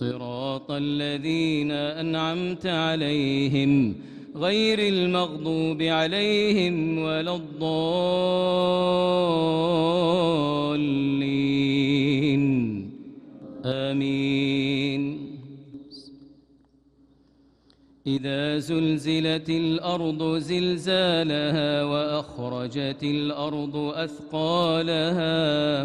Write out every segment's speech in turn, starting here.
صراط الذين أنعمت عليهم غير المغضوب عليهم ولا الضالين. آمين. إذا زلزلت الأرض زلزالها وأخرجت الأرض أثقالها وأخرجت الأرض أثقالها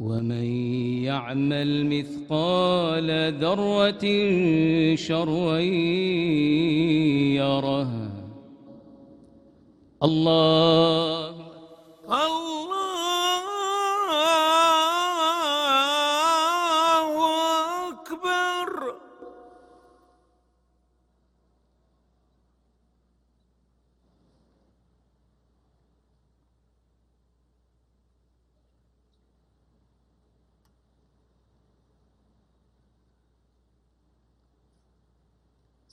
ومن يعمل مثقال ذرة شرا يره. الله